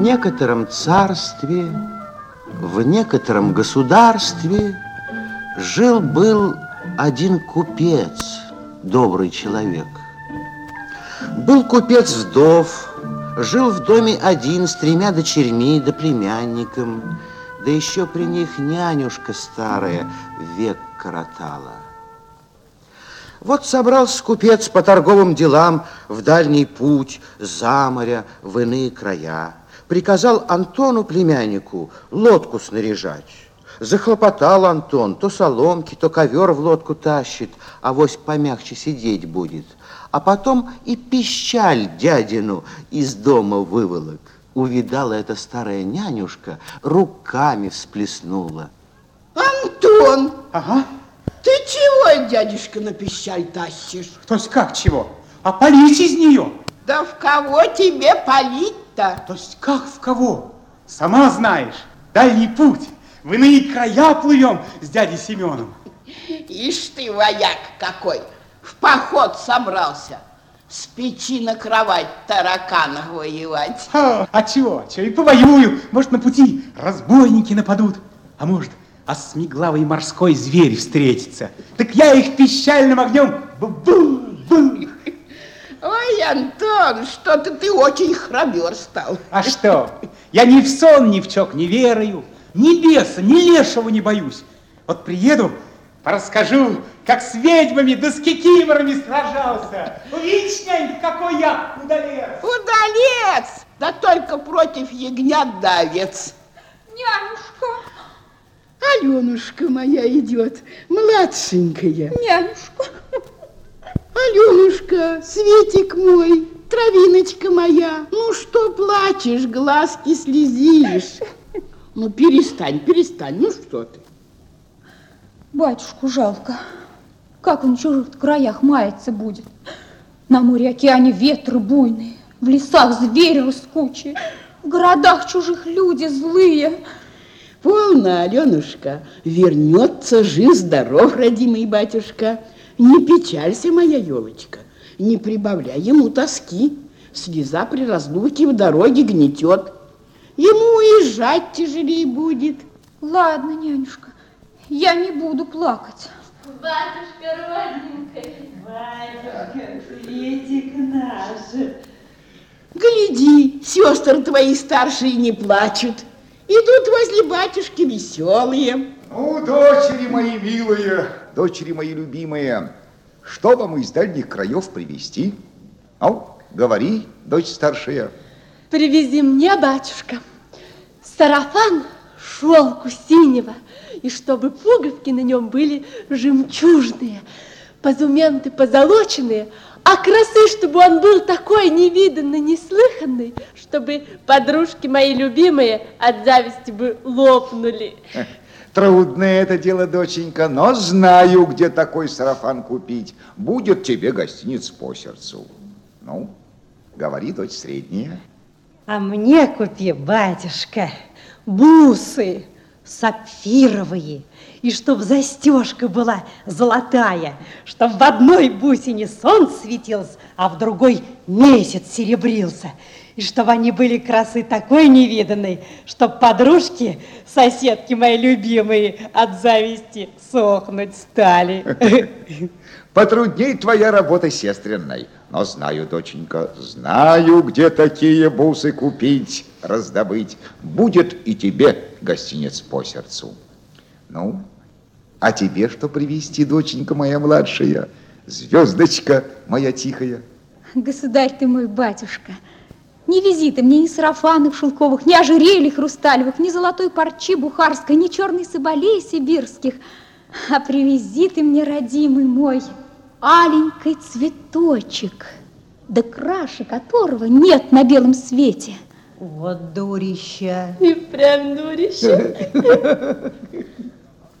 Некотором царстве, в некотором государстве жил-был один купец, добрый человек. Был купец вдов, жил в доме один с тремя дочерьми да племянником, да еще при них нянюшка старая век коротала. Вот собрался купец по торговым делам в дальний путь, за моря, в иные края. Приказал Антону, племяннику, лодку снаряжать. Захлопотал Антон, то соломки, то ковер в лодку тащит, а вось помягче сидеть будет. А потом и пищаль дядину из дома выволок. Увидала эта старая нянюшка, руками всплеснула. Антон! Ага. Ты чего, дядюшка, на пищаль тащишь? То есть как чего? А полить из нее? Да в кого тебе полить-то? То есть как в кого? Сама знаешь, дальний путь. В иные края плывем с дядей Семеном. Ишь ты, вояк какой, в поход собрался. С печи на кровать тараканах воевать. А, а чего? Чего и повоюю. Может, на пути разбойники нападут. А может, а смеглавый морской зверь встретится. Так я их пищальным огнем бу-бу-бу. Ой, Антон, что-то ты очень храбер стал. А что? Я ни в сон, ни в чок не верую, ни беса, ни лешего не боюсь. Вот приеду, расскажу, как с ведьмами да с кикиморами сражался. Увидишь, нянь, какой я удалец. Удалец! Да только против ягнят давец. Нянюшка, Аленушка моя идет, младшенькая. нянюшка, Аленушка, Светик мой, травиночка моя, ну что плачешь, глазки слезишь? Ну перестань, перестань, ну что ты? батюшку жалко. Как он в чужих краях маяться будет? На море океане ветры буйные, в лесах звери раскучие, в городах чужих люди злые. Полно, Аленушка, вернется жив-здоров, родимый батюшка. Не печалься, моя елочка, не прибавляй ему тоски. Слеза при разлуке в дороге гнетет. Ему уезжать тяжелее будет. Ладно, нянюшка, я не буду плакать. Батюшка родненькая. Батюшка, Светик наш. Гляди, сестры твои старшие не плачут. Идут возле батюшки веселые. Ну, дочери мои милые, дочери мои любимые, что вам из дальних краев привезти? Ну, говори, дочь старшая. Привези мне, батюшка, сарафан шелку синего, и чтобы пуговки на нем были жемчужные, позументы позолоченные, а красы, чтобы он был такой невиданный, неслыханный, чтобы подружки мои любимые от зависти бы лопнули. Трудное это дело, доченька, но знаю, где такой сарафан купить. Будет тебе гостиниц по сердцу. Ну, говори, дочь средняя. А мне купи, батюшка, бусы сапфировые, и чтоб застежка была золотая, чтоб в одной бусине солнце светился, а в другой месяц серебрился, и чтобы они были красы такой невиданной, чтоб подружки, соседки мои любимые, от зависти сохнуть стали. Потрудней твоя работа сестренной. Но знаю, доченька, знаю, где такие бусы купить, раздобыть. Будет и тебе гостинец по сердцу. Ну, а тебе что привезти, доченька моя младшая? Звездочка моя тихая. Государь ты мой, батюшка, не вези ты мне ни сарафанов шелковых, ни ожерелий хрусталевых, ни золотой парчи бухарской, ни черной соболей сибирских, а привези ты мне, родимый мой, аленький цветочек, да краше которого нет на белом свете. Вот дурища. И прям дурище.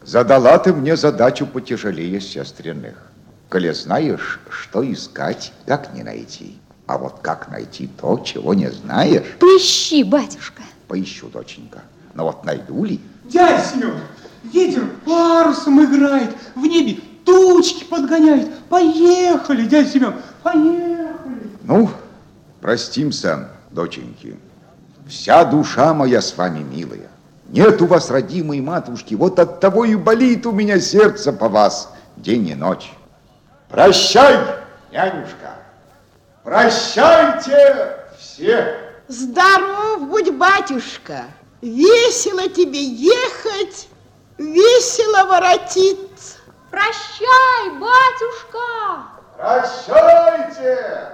Задала ты мне задачу потяжелее сестренных. Коли знаешь, что искать, как не найти. А вот как найти то, чего не знаешь, Поищи, батюшка. поищу, доченька. Но вот найду ли? Дядя Семен, ветер парусом играет, в небе тучки подгоняет. Поехали, дядя Семен, поехали. Ну, простимся, доченьки. Вся душа моя с вами, милая. Нет у вас родимой матушки, вот от того и болит у меня сердце по вас день и ночь. Прощай, нянюшка. Прощайте все. Здоров будь, батюшка. Весело тебе ехать, весело воротиться. Прощай, батюшка! Прощайте!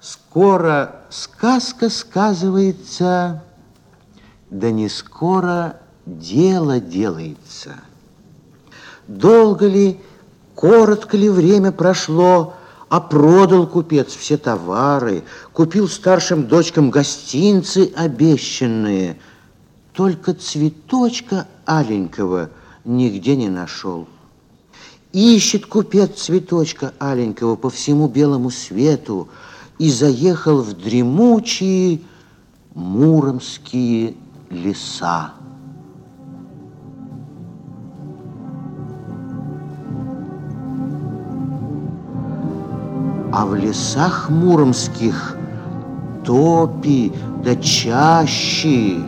Скоро сказка сказывается, да не скоро дело делается. Долго ли, коротко ли время прошло, а продал купец все товары, купил старшим дочкам гостинцы обещанные, только цветочка аленького нигде не нашел. Ищет купец цветочка аленького по всему белому свету и заехал в дремучие муромские леса. А в лесах муромских топи да чащи.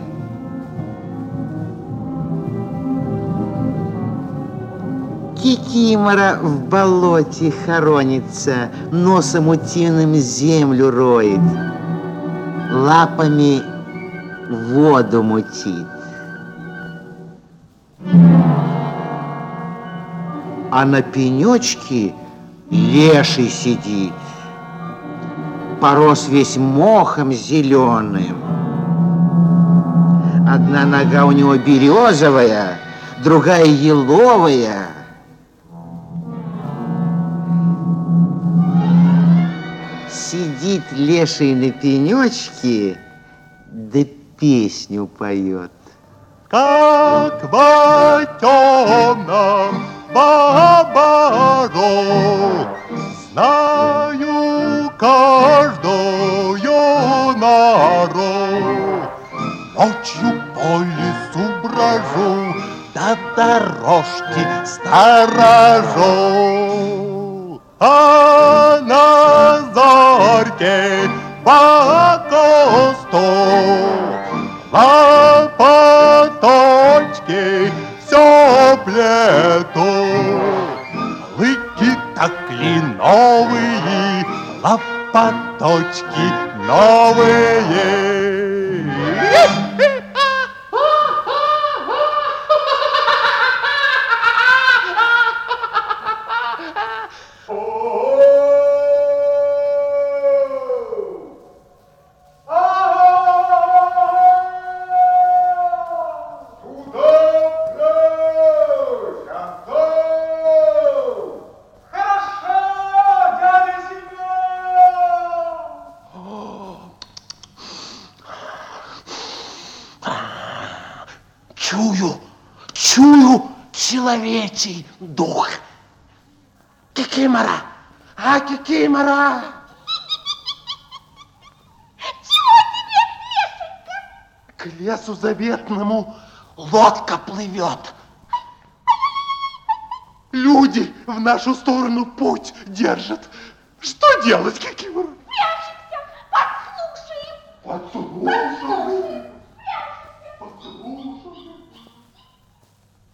Кикимора в болоте хоронится, носом утиным землю роет, лапами воду мутит. А на пенечке леший сидит, порос весь мохом зеленым. Одна нога у него березовая, другая еловая. Сидит леший на пенечке, да песню поет. Как в темном бобору Знаю каждую нору. Ночью по лесу брожу До дорожки сторожу. А на зорьке по кусту Лопаточки все плету. Лыки так кленовые, лопаточки новые. Человечий дух. Кикимора, а Кикимора? К лесу заветному лодка плывет. Люди в нашу сторону путь держат. Что делать, Кикимора? Подслушаем.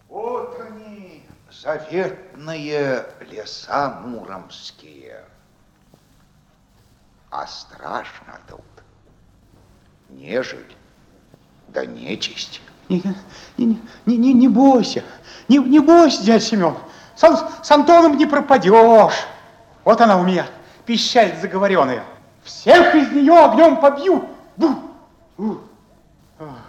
Вот они, заветные леса муромские. А страшно тут. Нежель, да нечисть. Не, не, не, не, не бойся, не, не бойся, дядя Семен. С, с Антоном не пропадешь. Вот она у меня, пищаль заговоренная. Всех из нее огнем побью. Бу! У! Ах.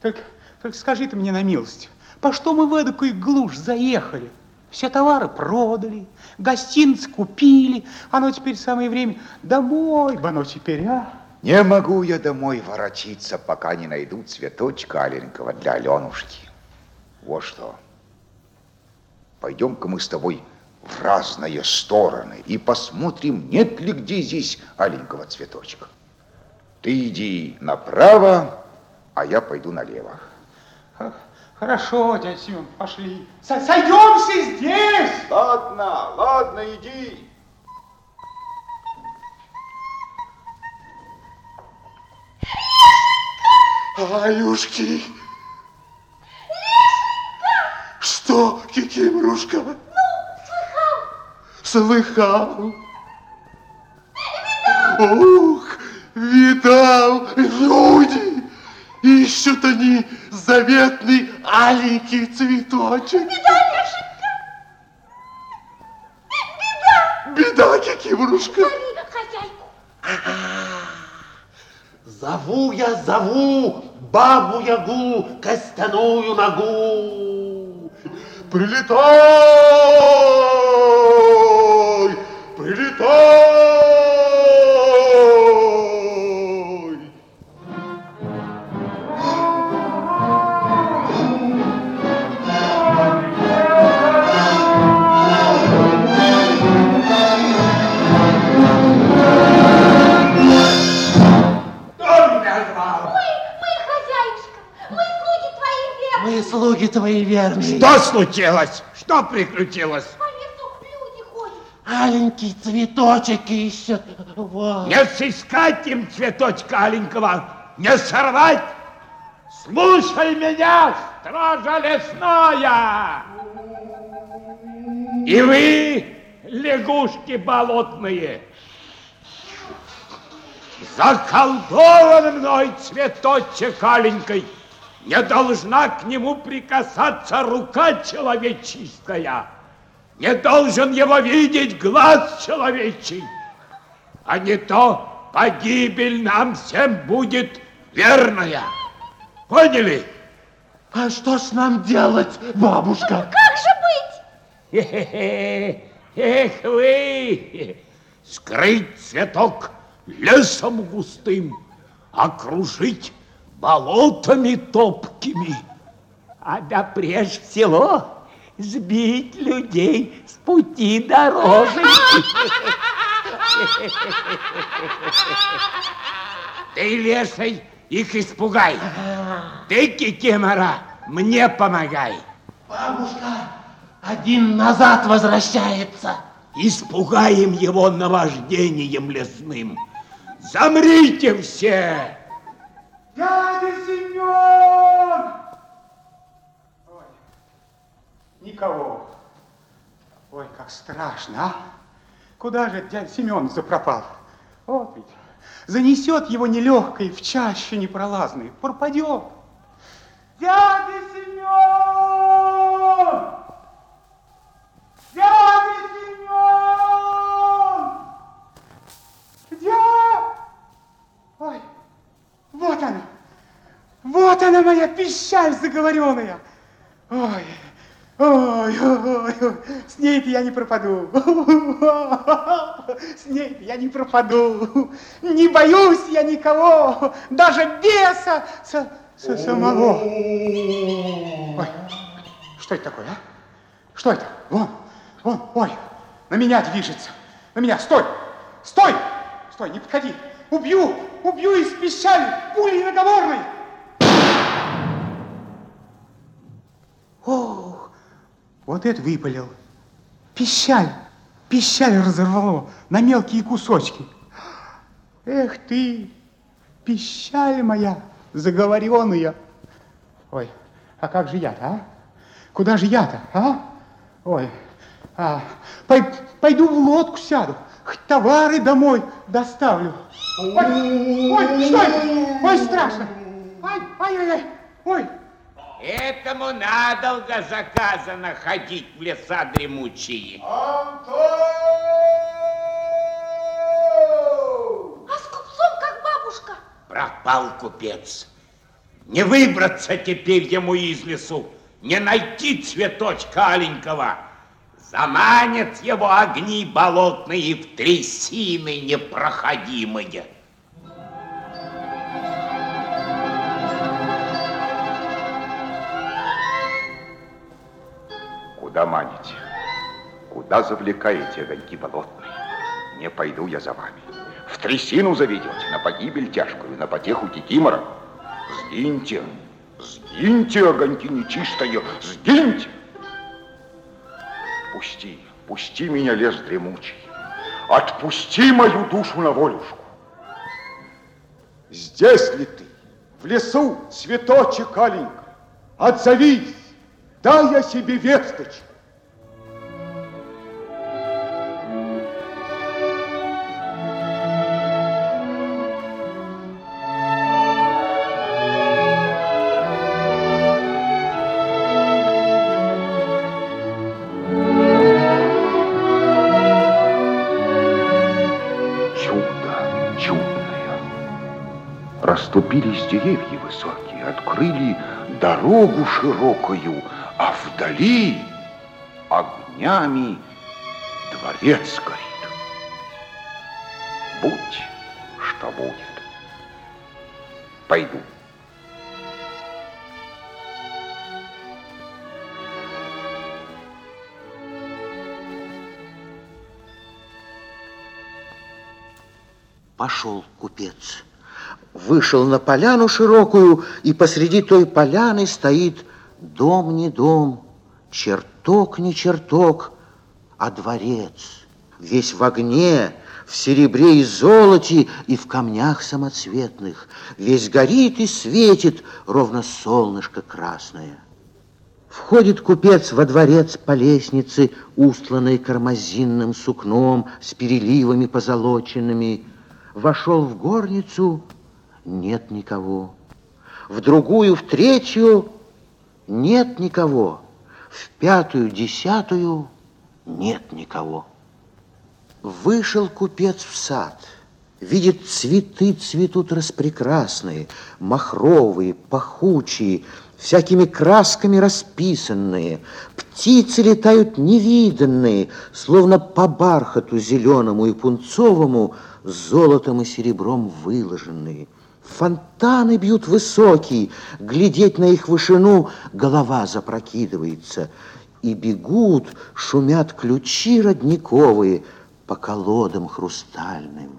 Только, только скажи ты мне на милость, по что мы в эдакую глушь заехали? Все товары продали, гостиниц купили, оно теперь самое время домой бы оно теперь, а? Не могу я домой воротиться, пока не найду цветочка аленького для Аленушки. Вот что. Пойдем-ка мы с тобой в разные стороны и посмотрим, нет ли где здесь аленького цветочка. Ты иди направо, а я пойду налево. Х- Хорошо, дядя Семен, пошли. Со- Сойдемся здесь! Ладно, ладно, иди. Аюшки. Что, Кикимрушка? Ну, слыхал. Слыхал. Ух, видал, люди. Ищут они заветный аленький цветочек. Беда, Лешенька. Беда. Беда, Кикимрушка. Зови хозяйку. Зову я, зову бабу-ягу, костяную ногу. Прилетай! Прилетай! Слуги твои верные. Что случилось? Что приключилось? По лесу люди ходят. Аленький цветочек ищет. Вот. Не сыскать им цветочка аленького, не сорвать. Слушай меня, стража лесная! И вы, лягушки болотные, заколдован мной цветочек аленькой, не должна к нему прикасаться рука человеческая, не должен его видеть глаз человечий, а не то погибель нам всем будет верная. Поняли? А что ж нам делать, бабушка? Как же быть? Эх вы! Скрыть цветок лесом густым, окружить болотами топкими. А да прежде всего сбить людей с пути дорожи. Ты, леший, их испугай. Ты, кикимора, мне помогай. Бабушка, один назад возвращается. Испугаем его наваждением лесным. Замрите все! Дядя Семен! Ой, никого. Ой, как страшно, а? Куда же дядя Семен запропал? Вот ведь, занесет его нелегкой в чаще непролазной, пропадет. Дядя Семен! Дядя Семен! Где? Ой, вот она. Вот она моя пищаль заговоренная. Ой, ой, ой, ой, с ней-то я не пропаду. С ней-то я не пропаду. Не боюсь я никого, даже беса со, со самого. Ой, что это такое, а? Что это? Вон, вон, ой, на меня движется. На меня, стой, стой, стой, не подходи. Убью, убью из пищали пулей наговорной. Ох, вот это выпалил. Пищаль, пищаль разорвало на мелкие кусочки. Эх ты, пищаль моя заговоренная. Ой, а как же я-то, а? Куда же я-то, а? Ой, а, пой, пойду в лодку сяду, товары домой доставлю. Ой, ой, что это? Ой, страшно. Ай, ай, ай, ай, ой. Этому надолго заказано ходить в леса дремучие. А с купцом как бабушка. Пропал купец. Не выбраться теперь ему из лесу, не найти цветочка аленького. Заманят его огни болотные в трясины непроходимые. Куда маните? Куда завлекаете огоньки болотные? Не пойду я за вами. В трясину заведете, на погибель тяжкую, на потеху кикимора. Сгиньте, сгиньте, огоньки нечистые, сгиньте. Пусти, пусти меня, лес дремучий. Отпусти мою душу на волюшку. Здесь ли ты? В лесу цветочек аленька. Отзовись, дай я себе весточку. Деревья высокие, открыли дорогу широкую, а вдали огнями дворец горит. Будь, что будет. Пойду. Пошел купец вышел на поляну широкую, и посреди той поляны стоит дом не дом, чертог не чертог, а дворец, весь в огне, в серебре и золоте и в камнях самоцветных, весь горит и светит, ровно солнышко красное. Входит купец во дворец по лестнице, устланной кармазинным сукном с переливами позолоченными. Вошел в горницу — нет никого. В другую, в третью нет никого. В пятую, десятую нет никого. Вышел купец в сад. Видит, цветы цветут распрекрасные, махровые, пахучие, всякими красками расписанные. Птицы летают невиданные, словно по бархату зеленому и пунцовому, золотом и серебром выложенные. Фонтаны бьют высокие, глядеть на их вышину голова запрокидывается. И бегут, шумят ключи родниковые по колодам хрустальным.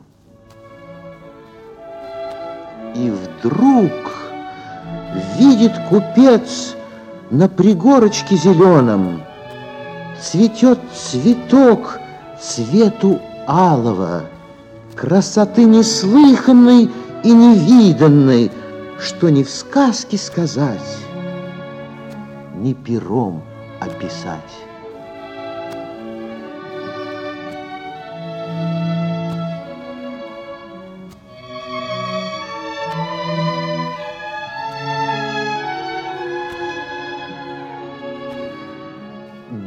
И вдруг видит купец на пригорочке зеленом цветет цветок цвету алого, красоты неслыханной и невиданной, что ни в сказке сказать, ни пером описать.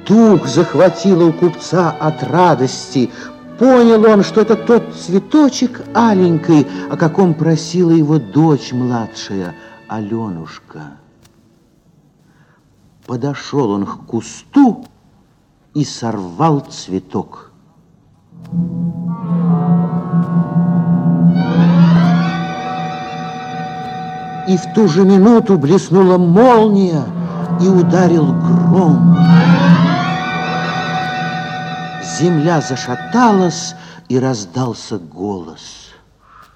Дух захватило у купца от радости, Понял он, что это тот цветочек аленький, о каком просила его дочь младшая, Аленушка. Подошел он к кусту и сорвал цветок. И в ту же минуту блеснула молния и ударил гром. Земля зашаталась, и раздался голос.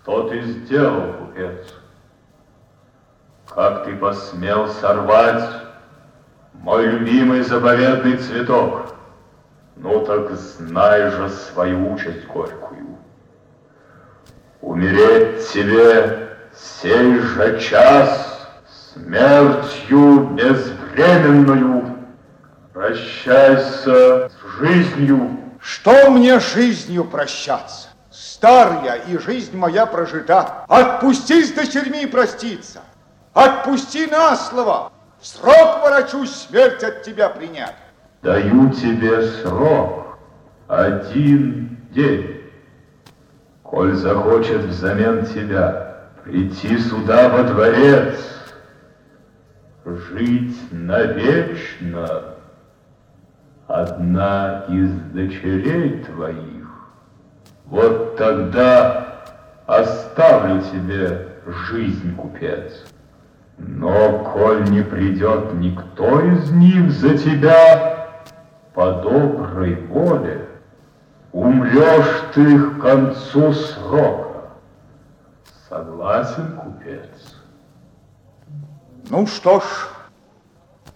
Что ты сделал, купец? Как ты посмел сорвать мой любимый заповедный цветок? Ну так знай же свою участь горькую. Умереть тебе сей же час смертью безвременную. Прощайся с жизнью. Что мне жизнью прощаться? Стар я, и жизнь моя прожита. Отпусти с дочерьми проститься. Отпусти на слово. В срок ворочусь смерть от тебя принять. Даю тебе срок. Один день. Коль захочет взамен тебя прийти сюда во дворец, жить навечно, одна из дочерей твоих, вот тогда оставлю тебе жизнь, купец. Но коль не придет никто из них за тебя по доброй воле, умрешь ты к концу срока. Согласен, купец? Ну что ж,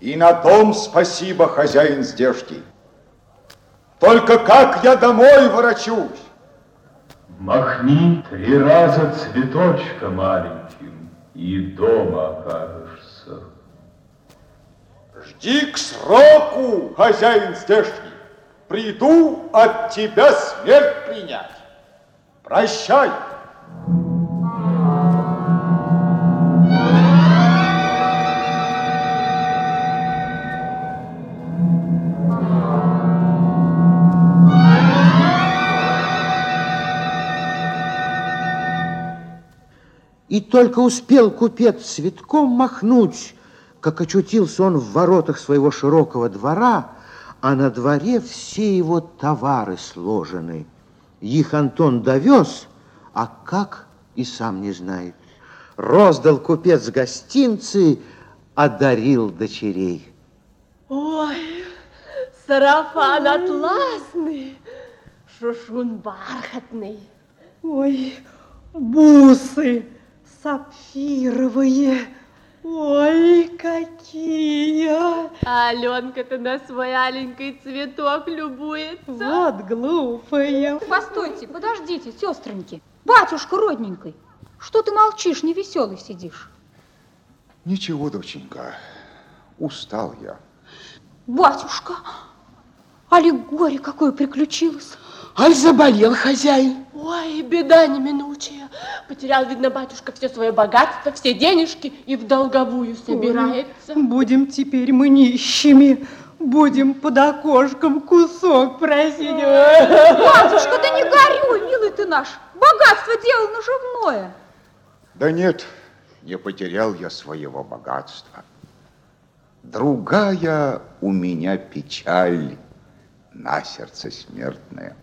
и на том спасибо, хозяин здешний. Только как я домой ворочусь? Махни три раза цветочка маленьким, и дома окажешься. Жди к сроку, хозяин здешний. Приду от тебя смерть принять. Прощай. И только успел купец цветком махнуть, как очутился он в воротах своего широкого двора, а на дворе все его товары сложены. Их Антон довез, а как и сам не знает. Роздал купец гостинцы, одарил дочерей. Ой, сарафан атласный, шушун бархатный. Ой, бусы сапфировые. Ой, какие! А Аленка-то на свой аленький цветок любуется. Вот глупая. Постойте, подождите, сестреньки. Батюшка родненький, что ты молчишь, невеселый сидишь? Ничего, доченька, устал я. Батюшка, али горе какое приключилось? Аль заболел хозяин. Ой, беда неминучая. Потерял, видно, батюшка все свое богатство, все денежки и в долговую собирается. Ой, будем теперь мы нищими. Будем под окошком кусок просить. Батюшка, да не горюй, милый ты наш. Богатство дело наживное. Да нет, не потерял я своего богатства. Другая у меня печаль на сердце смертная.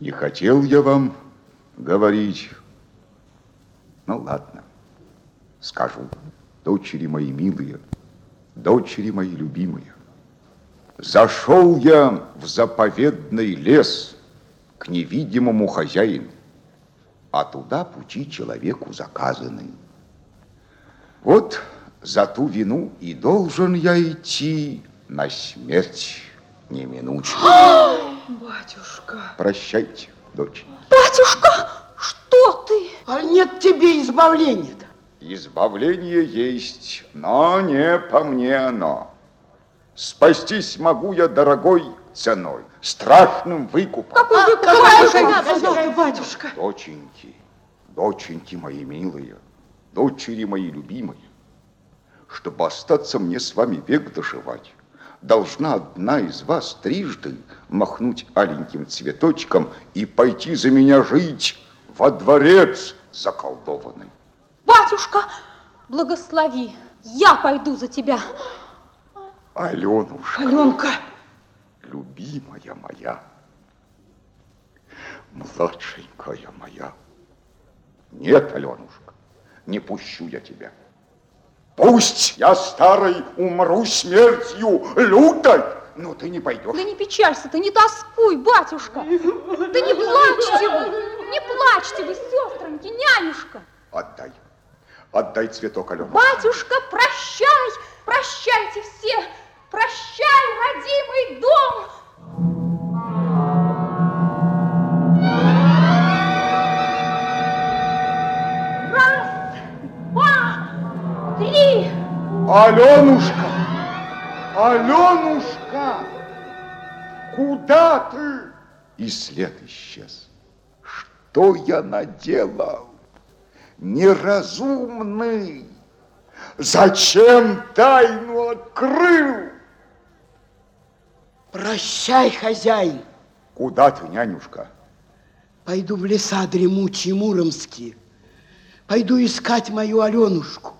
Не хотел я вам говорить. Ну, ладно, скажу. Дочери мои милые, дочери мои любимые, зашел я в заповедный лес к невидимому хозяину, а туда пути человеку заказаны. Вот за ту вину и должен я идти на смерть неминучую. Батюшка. Прощайте, дочь. Батюшка, что ты? А нет тебе избавления-то. Избавление есть, но не по мне оно. Спастись могу я дорогой ценой, страшным выкупом. Какой выкуп? Пожалуйста, батюшка. Доченьки, доченьки мои милые, дочери мои любимые, чтобы остаться мне с вами век доживать, должна одна из вас трижды махнуть аленьким цветочком и пойти за меня жить во дворец заколдованный. Батюшка, благослови, я пойду за тебя. Аленушка, Аленка, любимая моя, младшенькая моя. Нет, Аленушка, не пущу я тебя. Пусть я старый умру смертью лютой, но ты не пойдешь. Да не печалься ты, не тоскуй, батюшка. Да не плачьте вы, не плачьте вы, сестренки, нянюшка. Отдай, отдай цветок, Алена. Батюшка, прощай, прощайте все, прощай, родимый дом. Аленушка, Аленушка, куда ты? И след исчез. Что я наделал? Неразумный. Зачем тайну открыл? Прощай, хозяин. Куда ты, нянюшка? Пойду в леса дремучие муромские. Пойду искать мою Аленушку.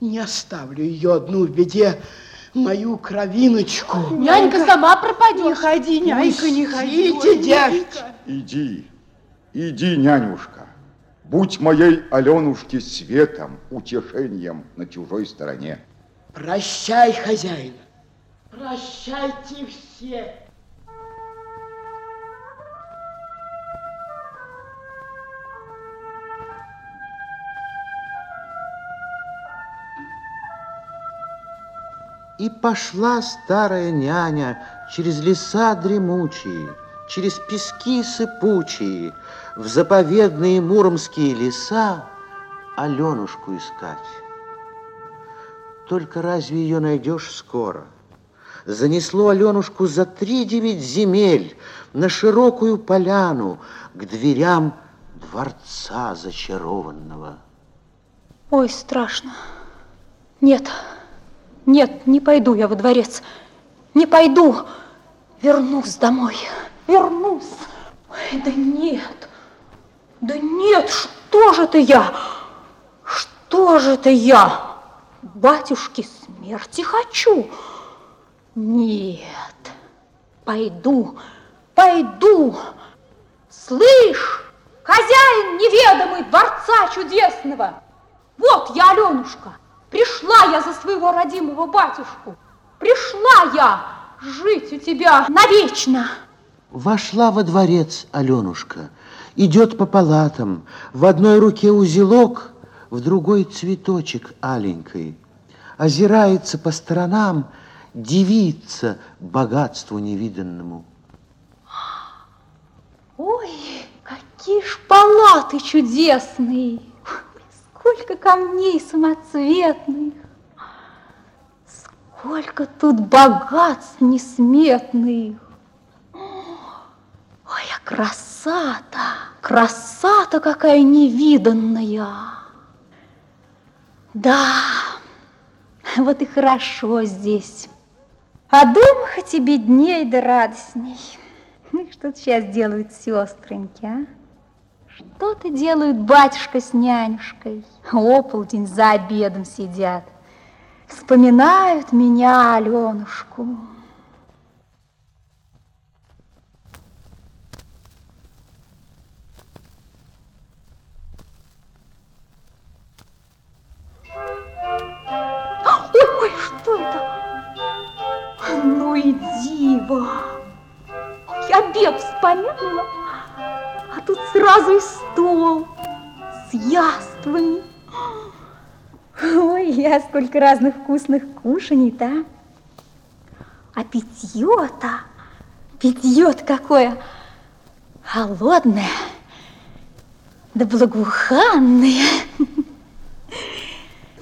Не оставлю ее одну в беде, мою кровиночку. Нянька сама пропадет. не ходи, нянька, не ходи. Идите, девки. Иди, иди, нянюшка. Будь моей Аленушке светом, утешением на чужой стороне. Прощай, хозяин. Прощайте все. И пошла старая няня через леса дремучие, через пески сыпучие, в заповедные муромские леса, Аленушку искать. Только разве ее найдешь скоро? Занесло Аленушку за три девять земель на широкую поляну к дверям дворца зачарованного. Ой, страшно. Нет, нет, не пойду я во дворец. Не пойду. Вернусь домой. Вернусь. Ой, да нет. Да нет, что же это я? Что же это я? Батюшки смерти хочу. Нет, пойду, пойду. Слышь, хозяин неведомый дворца чудесного, вот я, Аленушка, пришла я за своего родимого батюшку. Пришла я жить у тебя навечно. Вошла во дворец Аленушка, идет по палатам, в одной руке узелок, в другой цветочек аленькой. Озирается по сторонам, дивится богатству невиданному. Ой, какие ж палаты чудесные! Сколько камней самоцветных! Сколько тут богатств несметных! Ой, а красота! Красота какая невиданная! Да, вот и хорошо здесь. А дома хоть и бедней да радостней. Ну, что сейчас делают сестреньки, а? Что-то делают батюшка с нянюшкой. Ополдень за обедом сидят. Вспоминают меня, Аленушку. Ой, что это? Ну и диво! Обед вспомнила, тут сразу и стол с яствами. Ой, я сколько разных вкусных кушаний-то. А питье-то, питье-то какое холодное, да благоуханное.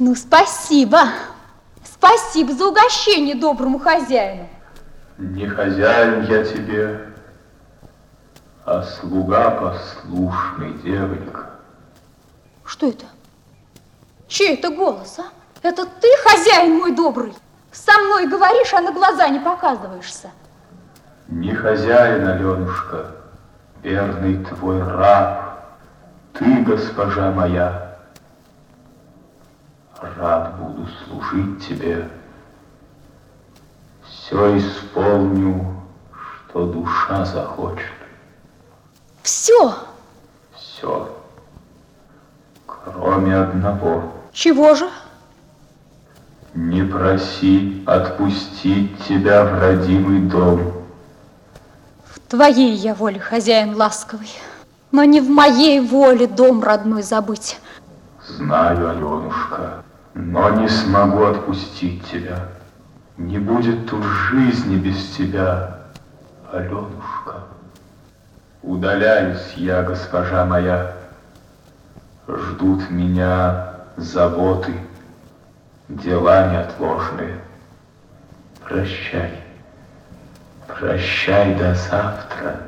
Ну, спасибо. Спасибо за угощение доброму хозяину. Не хозяин я тебе, а слуга послушный, девонька. Что это? Чей это голос, а? Это ты, хозяин мой добрый? Со мной говоришь, а на глаза не показываешься. Не хозяин, Аленушка, верный твой раб. Ты, госпожа моя, рад буду служить тебе. Все исполню, что душа захочет. Все? Все. Кроме одного. Чего же? Не проси отпустить тебя в родимый дом. В твоей я воле, хозяин ласковый, но не в моей воле дом родной забыть. Знаю, Аленушка, но не смогу отпустить тебя. Не будет тут жизни без тебя, Аленушка. Удаляюсь я, госпожа моя. Ждут меня заботы, дела неотложные. Прощай, прощай до завтра.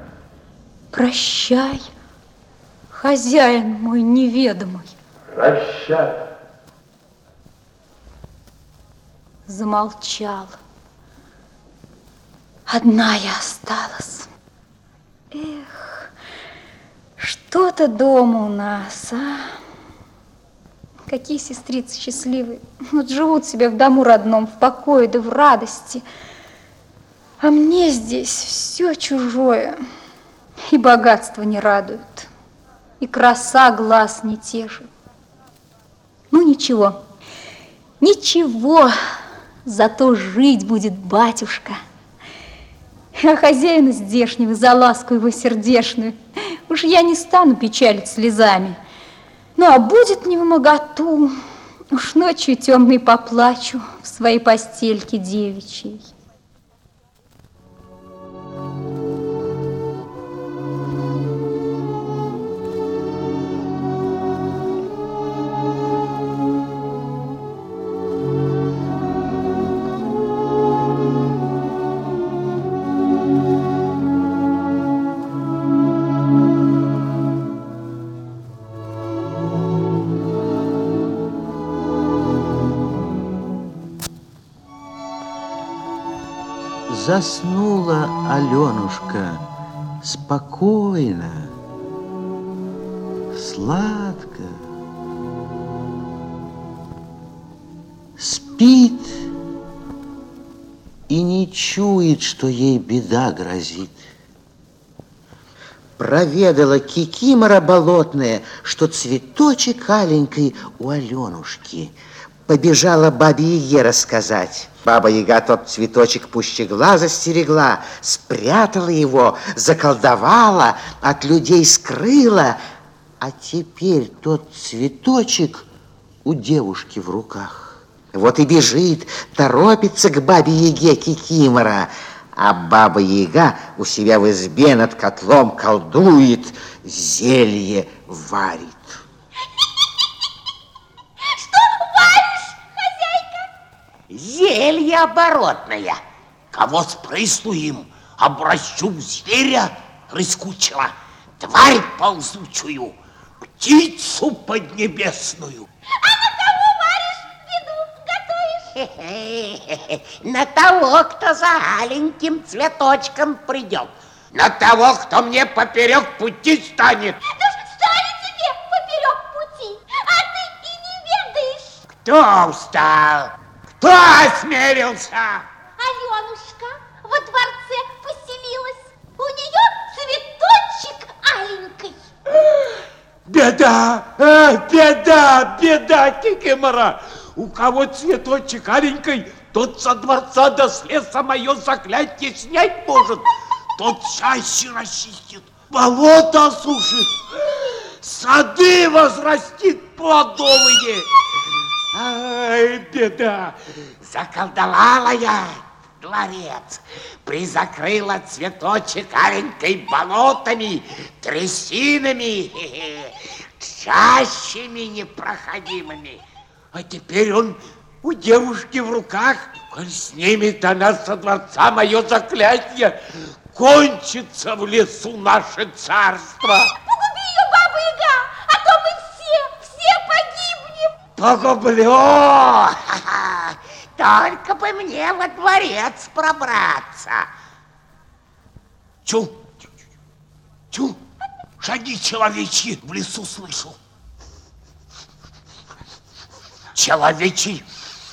Прощай, хозяин мой неведомый. Прощай. Замолчал. Одна я осталась. Эх, что-то дома у нас, а? Какие сестрицы счастливые. Вот живут себе в дому родном, в покое да в радости. А мне здесь все чужое. И богатство не радует, и краса глаз не тешит. Ну, ничего, ничего, зато жить будет батюшка. А хозяина здешнего за ласку его сердешную уж я не стану печалить слезами. Ну, а будет не в моготу, уж ночью темной поплачу в своей постельке девичьей. Заснула Аленушка спокойно, сладко. Спит и не чует, что ей беда грозит. Проведала кикимора болотная, что цветочек аленький у Аленушки. Побежала бабе Яге рассказать. Баба Яга тот цветочек пуще глаза стерегла, спрятала его, заколдовала, от людей скрыла, а теперь тот цветочек у девушки в руках. Вот и бежит, торопится к бабе Яге Кикимора, а баба Яга у себя в избе над котлом колдует, зелье варит. Что варишь, хозяйка? Зелье оборотное. Кого спрысну им, обращу в зверя рыскучего, тварь ползучую, птицу поднебесную. А на кого варишь, беду готовишь? На того, кто за аленьким цветочком придет. На того, кто мне поперек пути станет. Да стали тебе поперек пути, а ты и не ведаешь. Кто устал? Кто осмелился? Аленушка во дворце поселилась. У нее цветочек аленький. Беда, а, беда, беда, Кикимора. У кого цветочек аленький, тот со дворца до леса мое заклятие снять может. Тот чаще расчистит, болото осушит, сады возрастит плодовые. Ай, беда, заколдовала я дворец, призакрыла цветочек аленькой болотами, трясинами, чащами непроходимыми. А теперь он у девушки в руках, коль снимет она со дворца мое заклятие, кончится в лесу наше царство. Погуби ее, баба Яга, а то мы все, все погибнем. Погублю! Только бы мне во дворец пробраться. Чу, чу, шаги человечьи в лесу слышу. Человечий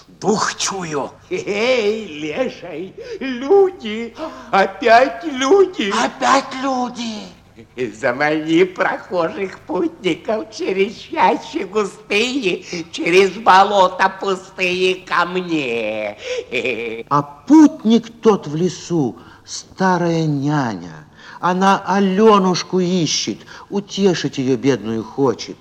дух чую. Эй, леший, люди, опять люди. Опять люди. Замани прохожих путников через чащи густые, через болота пустые ко мне. А путник тот в лесу, старая няня. Она Аленушку ищет, утешить ее бедную хочет.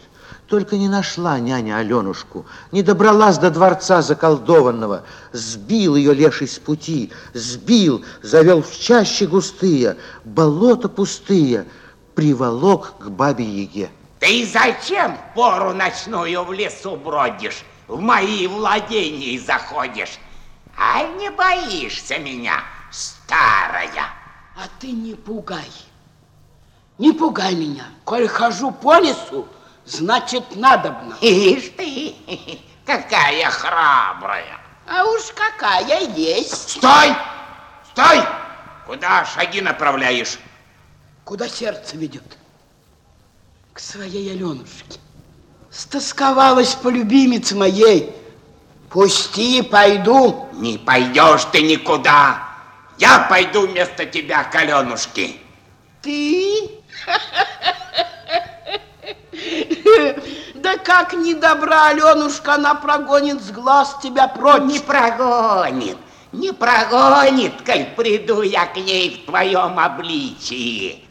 Только не нашла няня Аленушку, не добралась до дворца заколдованного. Сбил ее леший с пути, сбил, завел в чаще густые, болота пустые, приволок к бабе Яге. Ты зачем пору ночную в лесу бродишь, в мои владения заходишь? А не боишься меня, старая? А ты не пугай. Не пугай меня. Коль хожу по лесу, значит, надобно. Ишь ты, какая храбрая. А уж какая есть. Стой! Стой! Куда шаги направляешь? Куда сердце ведет? К своей Аленушке. Стосковалась по любимице моей. Пусти, пойду. Не пойдешь ты никуда. Я пойду вместо тебя к Аленушке. Ты? Да как не добра, Аленушка, она прогонит с глаз тебя прочь. Не прогонит, не прогонит, коль приду я к ней в твоем обличии.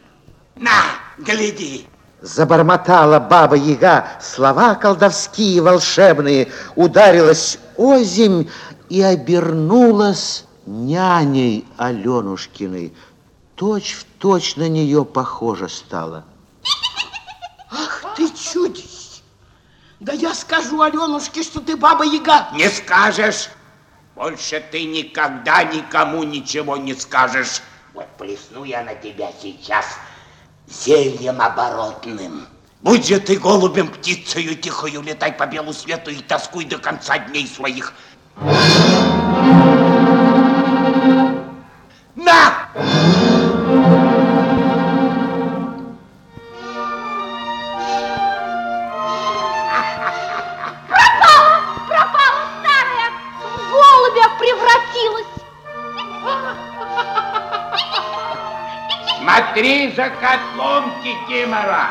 На, гляди. Забормотала баба Яга слова колдовские волшебные, ударилась озимь и обернулась няней Аленушкиной. Точь в точь на нее похожа стала. Ах ты чудись! Да я скажу Аленушке, что ты баба Яга. Не скажешь. Больше ты никогда никому ничего не скажешь. Вот плесну я на тебя сейчас зельем оборотным. Будь же ты голубем птицею тихою, летай по белу свету и тоскуй до конца дней своих. Котлом Кикимора,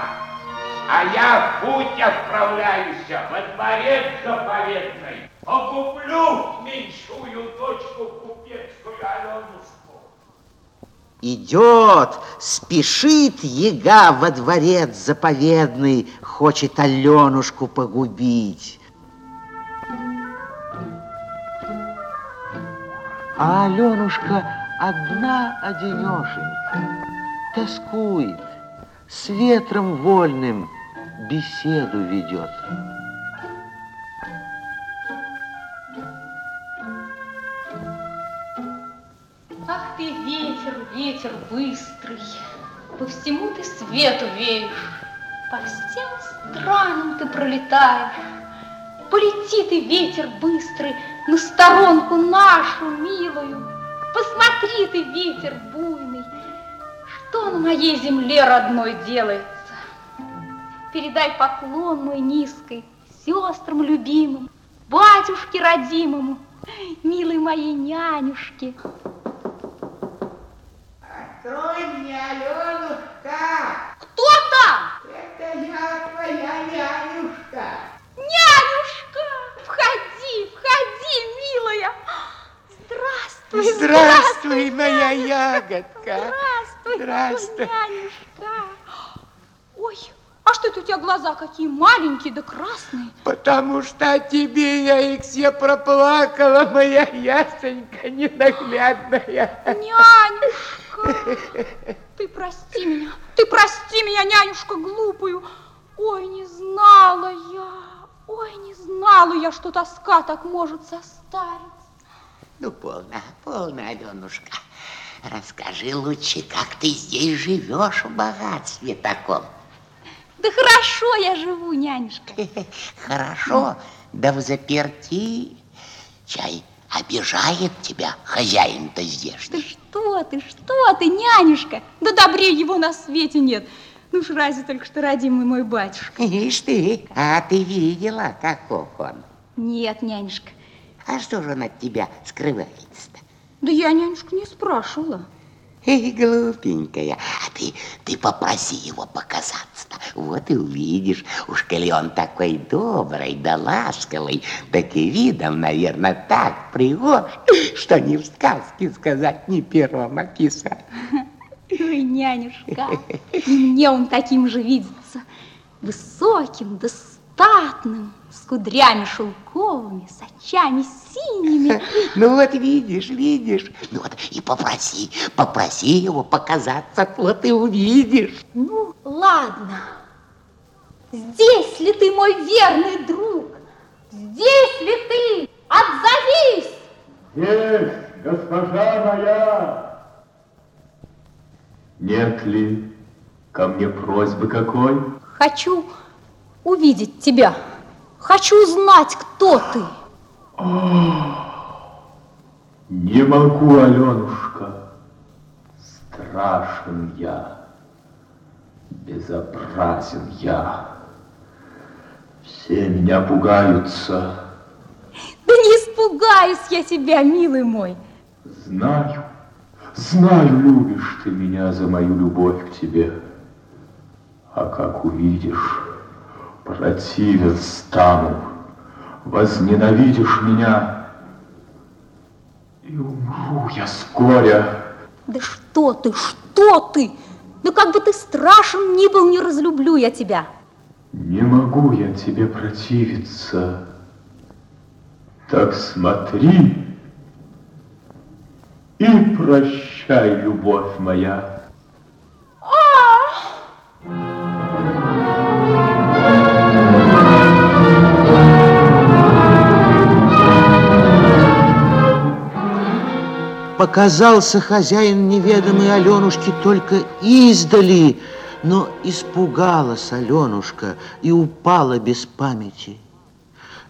а я в путь отправляюсь во дворец заповедный. Погублю меньшую дочку купецкую Аленушку. Идет, спешит яга во дворец заповедный, хочет Аленушку погубить. А Аленушка одна одинешенька, тоскует, с ветром вольным беседу ведет. Ах ты, ветер, ветер быстрый, по всему ты свету веешь, по всем странам ты пролетаешь. Полети ты, ветер быстрый, на сторонку нашу милую. Посмотри ты, ветер буйный, что на моей земле родной делается. Передай поклон мой низкой сестрам любимым, батюшке родимому, милой моей нянюшке. Открой мне, Аленушка! Кто там? Это я, твоя нянюшка. Нянюшка, входи, входи, милая. Здравствуй, Здравствуй, моя ягодка. Здравствуй, Здравствуй. нянюшка. Ой, а что это у тебя глаза какие маленькие да красные? Потому что о тебе я их все проплакала, моя ясенька ненаглядная. Нянюшка, ты прости меня, ты прости меня, нянюшка глупую. Ой, не знала я, ой, не знала я, что тоска так может состарить. Ну, полно, полно, Аленушка. Расскажи лучше, как ты здесь живешь в богатстве таком. Да хорошо я живу, нянюшка. Хорошо, да в заперти. Чай обижает тебя хозяин-то здешний. Что ты, что ты, нянюшка? Да добрее его на свете нет. Ну уж разве только что родимый мой батюшка. Ишь ты, а ты видела, каков он? Нет, нянюшка. А что же он от тебя скрывается-то? Да я, нянюшка, не спрашивала. Эй, глупенькая, а ты, ты попроси его показаться-то. Вот и увидишь, уж коли он такой добрый да ласковый, так и видом, наверное, так пригож, что ни в сказке сказать, ни пером описать. Ой, нянюшка, и мне он таким же видится. Высоким да статным, с кудрями шелковыми, с очами синими. Ну вот видишь, видишь. Ну вот и попроси, попроси его показаться, вот и увидишь. Ну, ладно. Здесь ли ты, мой верный друг? Здесь ли ты? Отзовись! Здесь, госпожа моя! Нет ли ко мне просьбы какой? Хочу увидеть тебя. Хочу узнать, кто ты. Не могу, Аленушка. Страшен я. Безобразен я. Все меня пугаются. Да не испугаюсь я тебя, милый мой. Знаю, знаю, любишь ты меня за мою любовь к тебе. А как увидишь, противен стану, возненавидишь меня, и умру я с горя. Да что ты, что ты? Да как бы ты страшен ни был, не разлюблю я тебя. Не могу я тебе противиться. Так смотри и прощай, любовь моя. Показался хозяин неведомый Аленушке только издали, но испугалась Аленушка и упала без памяти.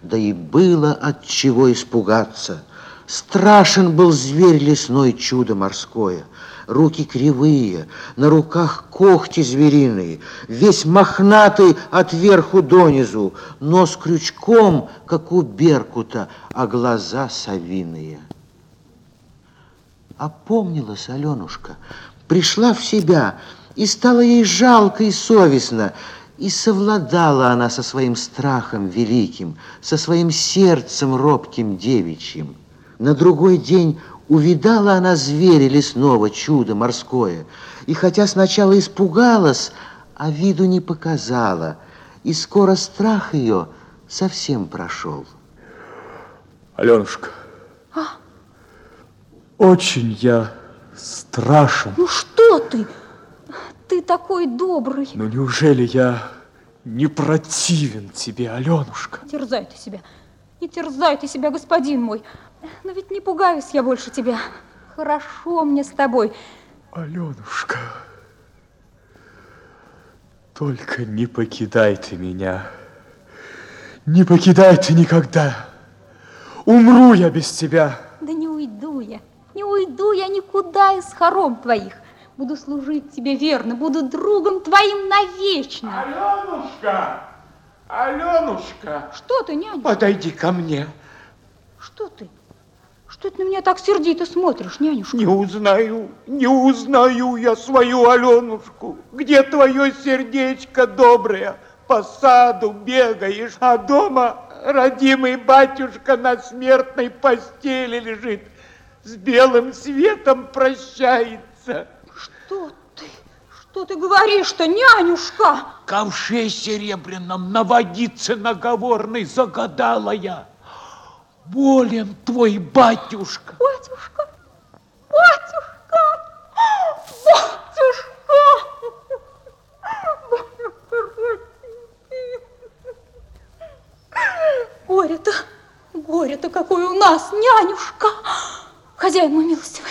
Да и было от чего испугаться. Страшен был зверь лесной, чудо морское. Руки кривые, на руках когти звериные, весь мохнатый от верху донизу, нос крючком, как у беркута, а глаза совиные. Опомнилась Аленушка, пришла в себя, и стало ей жалко и совестно, и совладала она со своим страхом великим, со своим сердцем робким девичьим. На другой день увидала она зверя лесного, чудо морское, и хотя сначала испугалась, а виду не показала, и скоро страх ее совсем прошел. Аленушка, А? Очень я страшен. Ну что ты? Ты такой добрый. Но неужели я не противен тебе, Аленушка? Не терзай ты себя. Не терзай ты себя, господин мой. Но ведь не пугаюсь я больше тебя. Хорошо мне с тобой. Аленушка, только не покидай ты меня. Не покидай ты никогда. Умру я без тебя. Да не уйду я. Не уйду я никуда из хором твоих. Буду служить тебе верно, буду другом твоим навечно. Аленушка! Аленушка! Что ты, нянюшка? Подойди ко мне. Что ты? Что ты на меня так сердито смотришь, нянюшка? Не узнаю, не узнаю я свою Аленушку. Где твое сердечко доброе? По саду бегаешь, а дома родимый батюшка на смертной постели лежит, с белым светом прощается. Что ты? Что ты говоришь-то, нянюшка? Ковше серебряном на водице наговорной загадала я. Болен твой батюшка. Батюшка, батюшка, батюшка. Горе-то, горе-то какое у нас, нянюшка. Хозяин мой милостивый,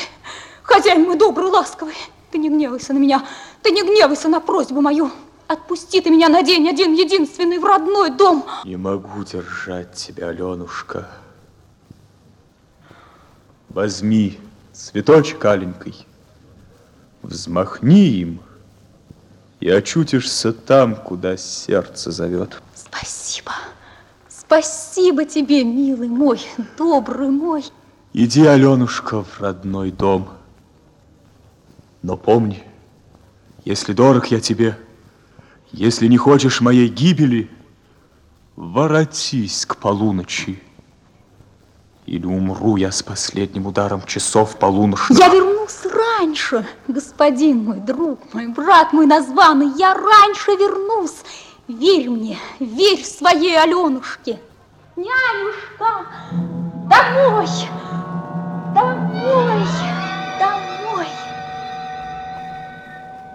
хозяин мой добрый, ласковый, ты не гневайся на меня, ты не гневайся на просьбу мою. Отпусти ты меня на день один единственный в родной дом. Не могу держать тебя, Аленушка. Возьми цветочек аленький, взмахни им, и очутишься там, куда сердце зовет. Спасибо. Спасибо тебе, милый мой, добрый мой. Иди, Аленушка, в родной дом. Но помни, если дорог я тебе, если не хочешь моей гибели, воротись к полуночи. Или умру я с последним ударом часов полуношных. Я вернусь раньше, господин мой, друг мой, брат мой названный, я раньше вернусь. Верь мне, верь своей Аленушке. Нянюшка, домой,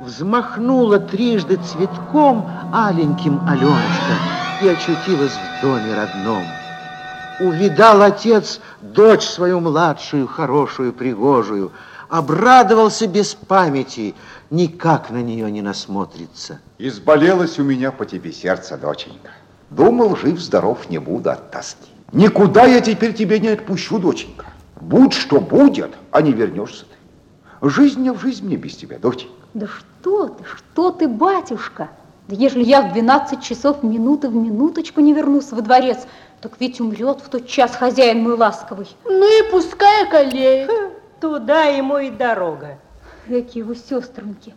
Взмахнула трижды цветком аленьким Аленушка и очутилась в доме родном. Увидал отец дочь свою младшую, хорошую, пригожую, обрадовался без памяти, никак на нее не насмотрится. Изболелось у меня по тебе сердце, доченька. Думал, жив-здоров не буду от тоски. Никуда я теперь тебя не отпущу, доченька. Будь что будет, а не вернешься ты. Жизнь не в жизнь мне без тебя, доченька. Да что ты, что ты, батюшка? Да ежели я в 12 часов минуты в минуточку не вернусь во дворец, так ведь умрет в тот час хозяин мой ласковый. Ну и пускай околеет. Туда ему и дорога. Какие вы сестренки.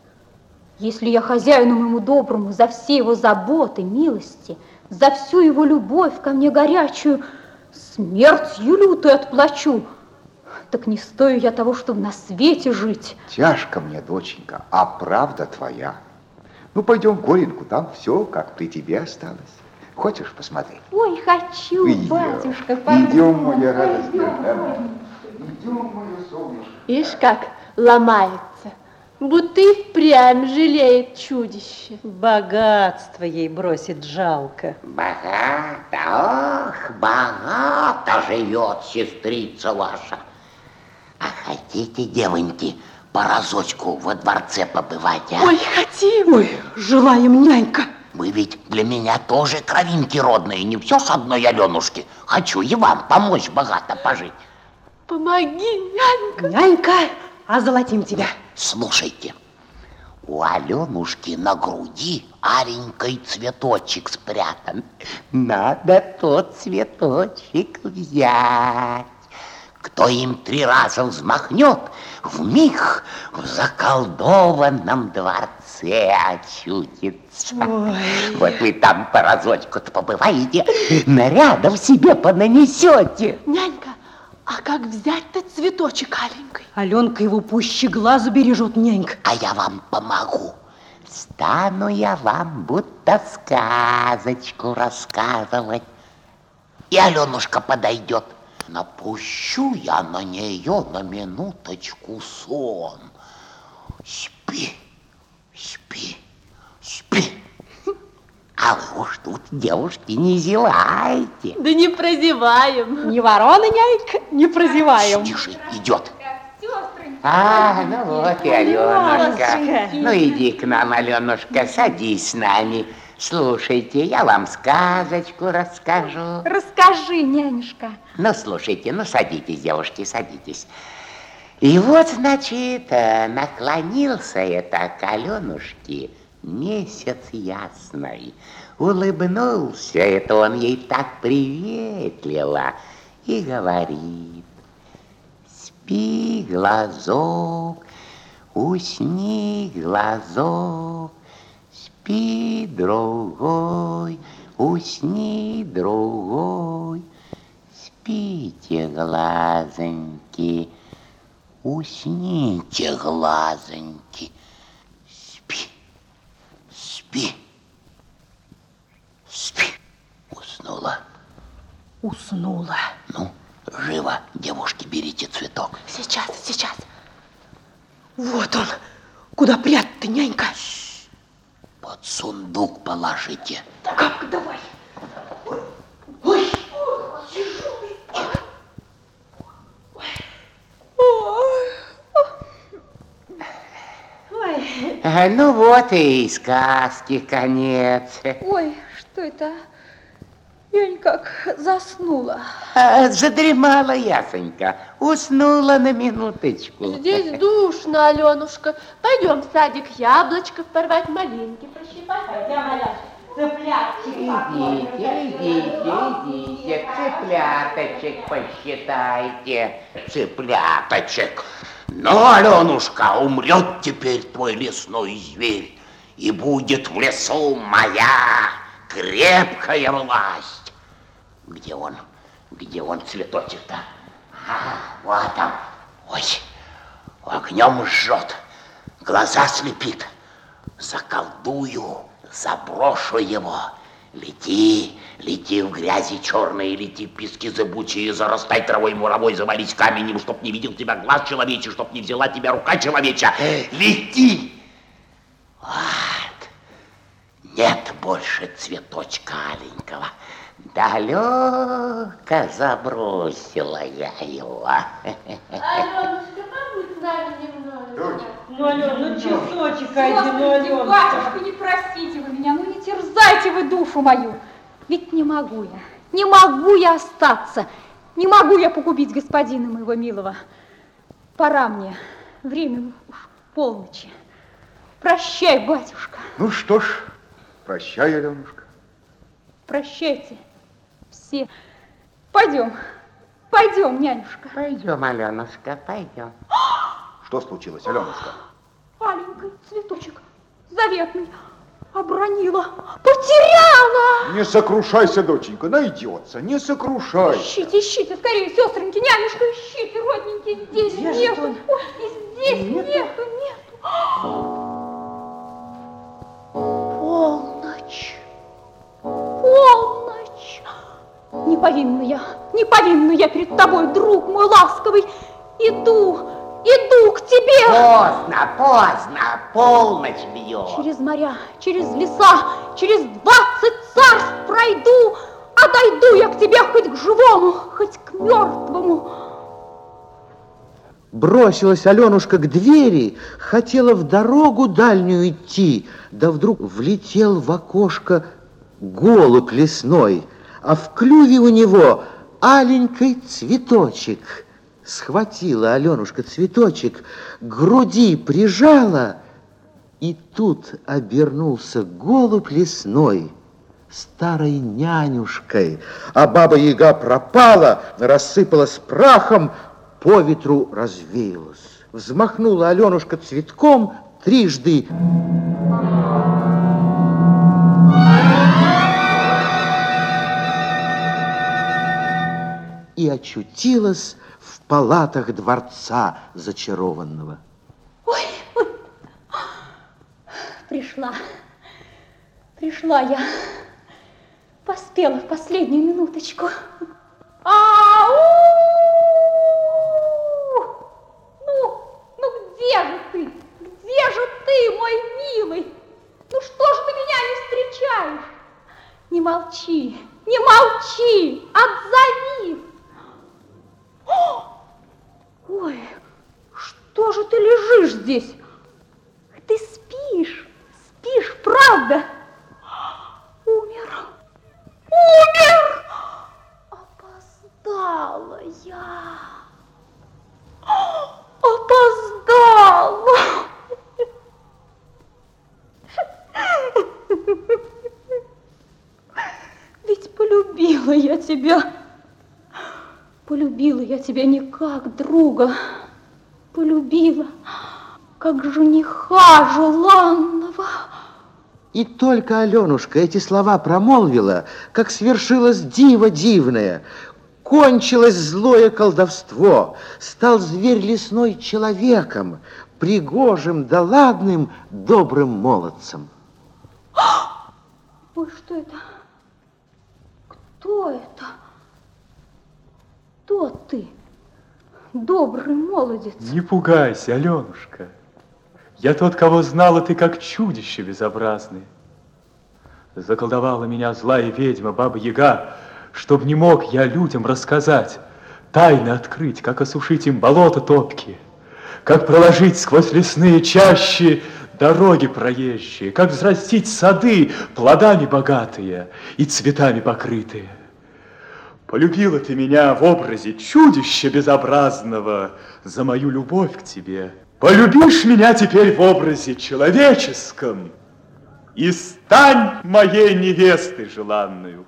Если я хозяину моему доброму за все его заботы, милости, за всю его любовь ко мне горячую, смертью лютую отплачу, так не стою я того, чтобы на свете жить. Тяжко мне, доченька, а правда твоя. Ну, пойдем в Горенку, там все, как при тебе осталось. Хочешь посмотреть? Ой, хочу, Идем. батюшка, Идем, моя радость. Идем, мое солнышко. Ишь, как ломается. Будто и впрямь жалеет чудище. Богатство ей бросит жалко. Богато, ох, богато живет сестрица ваша. А хотите, девоньки, по разочку во дворце побывать, а? Ой, хотим. Ой, желаем, нянька. Вы ведь для меня тоже кровинки родные, не все с одной Аленушки. Хочу и вам помочь богато пожить. Помоги, нянька. Нянька, озолотим тебя. Слушайте, у Аленушки на груди аленький цветочек спрятан. Надо тот цветочек взять. Кто им три раза взмахнет, в миг в заколдованном дворце очутится. Ой. Вот вы там по разочку-то побываете, нарядов себе понанесете. Нянька, а как взять-то цветочек аленькой? Аленка его пуще глаза бережет, нянька. А я вам помогу. Стану я вам будто сказочку рассказывать. И Аленушка подойдет. Напущу я на нее на минуточку сон. Спи, спи, спи. А вы уж тут, девушки, не зевайте. Да не прозеваем. Не ворона, нянька, не прозеваем. Тише, идет. А, ну вот и. Аленушка. Ну иди к нам, Аленушка, садись с нами. Слушайте, я вам сказочку расскажу. Расскажи, нянюшка. Ну, слушайте, ну садитесь, девушки, садитесь. И вот, значит, э, наклонился это к Аленушке месяц ясный. Улыбнулся это он ей так приветливо и говорит. Спи, глазок, усни, глазок, спи, другой, усни, другой. Спите, глазоньки, усните, глазоньки. Спи, спи, спи. Уснула. Уснула. Ну, живо, девушки, берите цветок. Сейчас, сейчас. Вот он. Куда прятать-то, нянька? Под сундук положите. Как давай. Ой. Ну вот и сказки конец. Ой, что это? Я никак заснула. А, Задремала ясонька, уснула на минуточку. Здесь душно, Аленушка. Пойдем в садик яблочко порвать, малинки прощипать. Пойдем, Аляшка. Идите, идите, идите, цыпляточек посчитайте, цыпляточек. Но, Аленушка, умрет теперь твой лесной зверь, и будет в лесу моя крепкая власть. Где он? Где он, цветочек-то? А, вот он. Ой, огнем жжет, глаза слепит. Заколдую, заброшу его. Лети, лети в грязи черные, лети в пески зыбучие, зарастай травой муровой, завались каменем, чтоб не видел тебя глаз человечий, чтоб не взяла тебя рука человеча. Лети! Вот. Нет больше цветочка аленького. Далеко забросила я его. Аленушка, побудь с нами немного. Ну, Ален, ну часочек один, ну, Аленка. батюшка, не простите терзайте вы душу мою. Ведь не могу я, не могу я остаться, не могу я погубить господина моего милого. Пора мне, время уж полночи. Прощай, батюшка, Ну что ж, прощай, Аленушка. прощайте все. Пойдем, пойдем, нянюшка. Пойдем, Аленушка, пойдем. Что случилось, Аленушка? Аленький цветочек заветный обронила, потеряла. Не сокрушайся, доченька, найдется, не сокрушай. Ищите, ищите, скорее, сестреньки, нянюшка, ищите, родненькие, здесь Где нету. он? Ой, и здесь нету, нету. Полночь, полночь. Не повинна я, не повинна я перед тобой, друг мой ласковый. Иду, иду к тебе. Поздно, поздно, полночь бьет. Через моря, через леса, через двадцать царств пройду, а дойду я к тебе хоть к живому, хоть к мертвому. Бросилась Аленушка к двери, хотела в дорогу дальнюю идти, да вдруг влетел в окошко голубь лесной, а в клюве у него аленький цветочек. Схватила Аленушка цветочек, груди прижала, и тут обернулся голубь лесной старой нянюшкой, а баба-яга пропала, рассыпалась прахом, по ветру развеялась. Взмахнула Аленушка цветком трижды. И очутилась палатах дворца зачарованного. Ой, ой, пришла, пришла я, поспела в последнюю минуточку. Ау! Ну, ну где же ты? Где же ты, мой милый? Ну что ж ты меня не встречаешь? Не молчи, не молчи, отзовись. Ой, что же ты лежишь здесь? Ты спишь, спишь, правда? Умер, умер! Опоздала я. Опоздала. Ведь полюбила я тебя. Полюбила я тебя не как друга, полюбила как жениха желанного. И только Аленушка эти слова промолвила, как свершилось диво дивное. Кончилось злое колдовство, стал зверь лесной человеком, пригожим да ладным добрым молодцем. Ой, что это? Кто это? Кто ты, добрый молодец? Не пугайся, Аленушка. Я тот, кого знала ты как чудище безобразное. Заколдовала меня злая ведьма, баба-яга, чтоб не мог я людям рассказать, тайны открыть, как осушить им болото топки, как проложить сквозь лесные чащи дороги проезжие, как взрастить сады плодами богатые и цветами покрытые. Полюбила ты меня в образе чудища безобразного за мою любовь к тебе. Полюбишь меня теперь в образе человеческом и стань моей невестой желанную.